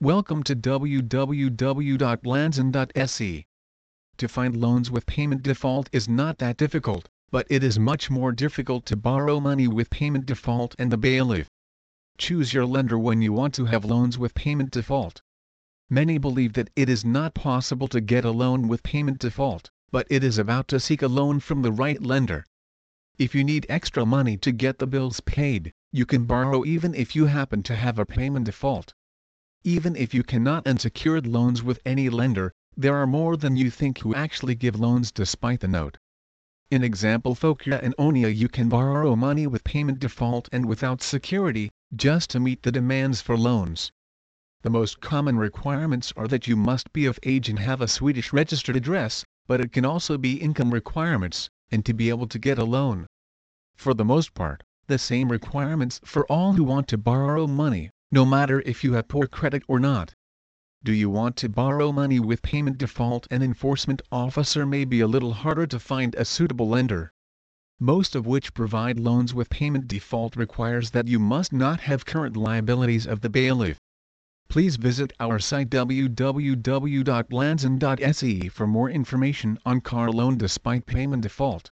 Welcome to www.lanzon.se. To find loans with payment default is not that difficult, but it is much more difficult to borrow money with payment default and the bailiff. Choose your lender when you want to have loans with payment default. Many believe that it is not possible to get a loan with payment default, but it is about to seek a loan from the right lender. If you need extra money to get the bills paid, you can borrow even if you happen to have a payment default. Even if you cannot unsecured loans with any lender, there are more than you think who actually give loans despite the note. In example Focria and Onia you can borrow money with payment default and without security, just to meet the demands for loans. The most common requirements are that you must be of age and have a Swedish registered address, but it can also be income requirements, and to be able to get a loan. For the most part, the same requirements for all who want to borrow money, no matter if you have poor credit or not. Do you want to borrow money with payment default An enforcement officer may be a little harder to find a suitable lender. Most of which provide loans with payment default requires that you must not have current liabilities of the bailiff. Please visit our site www.lanzon.se for more information on car loan despite payment default.